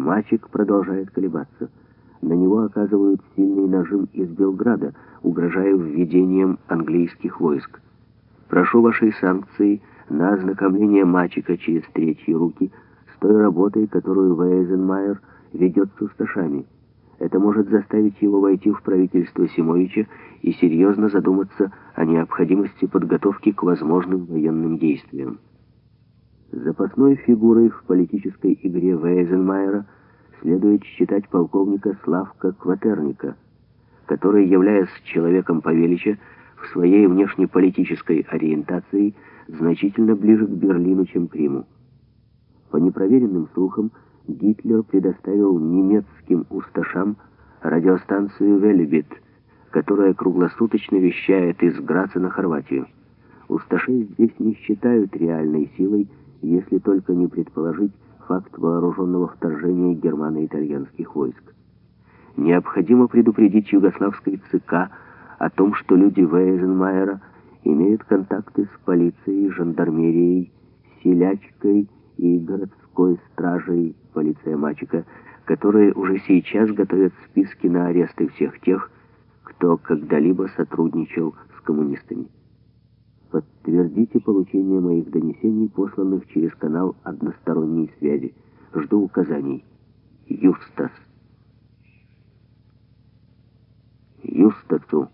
Мачек продолжает колебаться. На него оказывают сильный нажим из Белграда, угрожая введением английских войск. Прошу вашей санкции на ознакомление Мачека через третьи руки с той работой, которую Вейзенмайер ведет с усташами. Это может заставить его войти в правительство Симовича и серьезно задуматься о необходимости подготовки к возможным военным действиям. Запасной фигурой в политической игре Вейзенмайера следует считать полковника Славка Кватерника, который, являясь человеком Павелича, в своей внешнеполитической ориентации значительно ближе к Берлину, чем к Риму. По непроверенным слухам, Гитлер предоставил немецким усташам радиостанцию «Велибит», которая круглосуточно вещает из Граца на Хорватию. Усташей здесь не считают реальной силой, если только не предположить факт вооруженного вторжения германо-итальянских войск. Необходимо предупредить югославской ЦК о том, что люди Вейзенмайера имеют контакты с полицией, жандармерией, селячкой и городской стражей полиция Мачика, которые уже сейчас готовят списки на аресты всех тех, кто когда-либо сотрудничал с коммунистами. Подтвердите получение моих донесений, посланных через канал односторонней связи. Жду указаний. Юстас. Юстасу.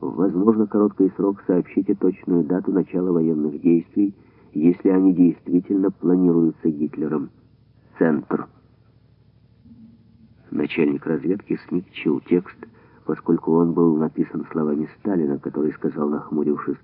Возможно, короткий срок сообщите точную дату начала военных действий, если они действительно планируются Гитлером. Центр. Начальник разведки смягчил текст, поскольку он был написан словами Сталина, который сказал, нахмурившись,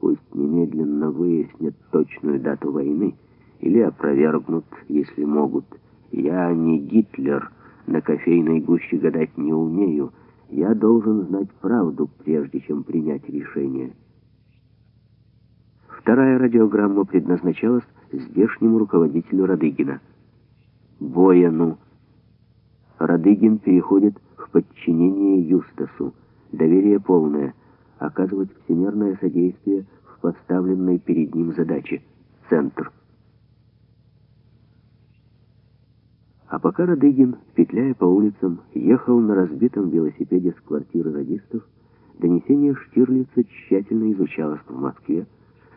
Пусть немедленно выяснят точную дату войны или опровергнут, если могут. Я не Гитлер, на кофейной гуще гадать не умею. Я должен знать правду, прежде чем принять решение. Вторая радиограмма предназначалась здешнему руководителю Радыгина. Бояну. Радыгин переходит в подчинение Юстасу. Доверие полное оказывать всемерное содействие в поставленной перед ним задаче — центр. А пока Радыгин, петляя по улицам, ехал на разбитом велосипеде с квартиры радистов, донесение Штирлица тщательно изучалось в Москве,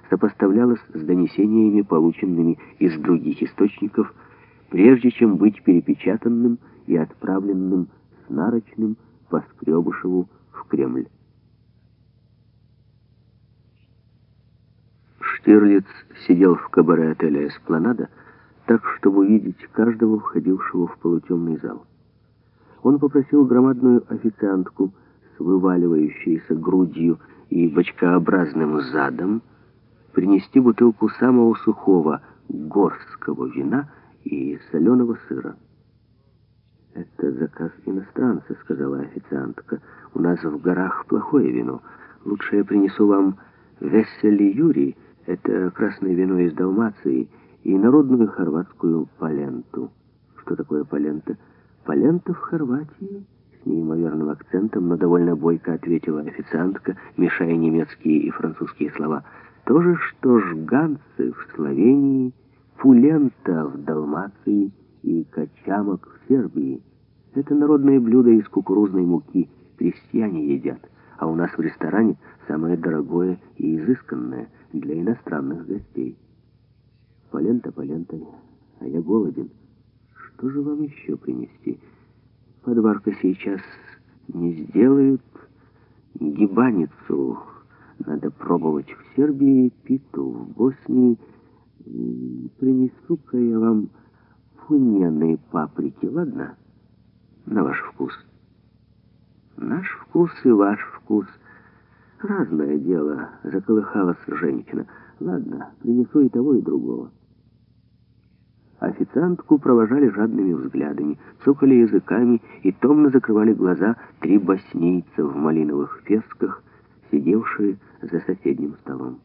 сопоставлялось с донесениями, полученными из других источников, прежде чем быть перепечатанным и отправленным с нарочным по Скребышеву в Кремль. Штирлиц сидел в кабаре отеля «Эспланада», так, чтобы увидеть каждого входившего в полутемный зал. Он попросил громадную официантку с вываливающейся грудью и бочкообразным задом принести бутылку самого сухого горского вина и соленого сыра. «Это заказ иностранца», — сказала официантка. «У нас в горах плохое вино. Лучше я принесу вам Весели Юрий, это красное вино из Далмации и народную хорватскую паленту. Что такое палента? Палента в Хорватии? С неимоверным акцентом, но довольно бойко ответила официантка, мешая немецкие и французские слова. То же, что жганцы в Словении, пулента в Далмации и качамок в Сербии. Это народное блюдо из кукурузной муки. Крестьяне едят. А у нас в ресторане самое дорогое и изысканное – для иностранных гостей. Полента полентой, а я голоден. Что же вам еще принести? Подварка сейчас не сделают гибаницу. Надо пробовать в Сербии, питу в Боснии. Принесу-ка я вам фуньяные паприки, ладно? На ваш вкус. Наш вкус и ваш вкус — Разное дело, заколыхалась женщина. Ладно, принесу и того, и другого. Официантку провожали жадными взглядами, цокали языками и томно закрывали глаза три боснийца в малиновых фесках, сидевшие за соседним столом.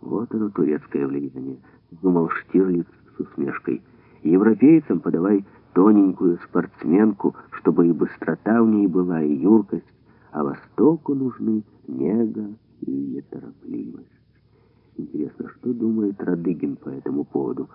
Вот оно, турецкое влияние, думал Штирлиц с усмешкой. Европейцам подавай тоненькую спортсменку, чтобы и быстрота в ней была, и юркость, а Востоку нужны нега и неторопливость. Интересно, что думает Радыгин по этому поводу?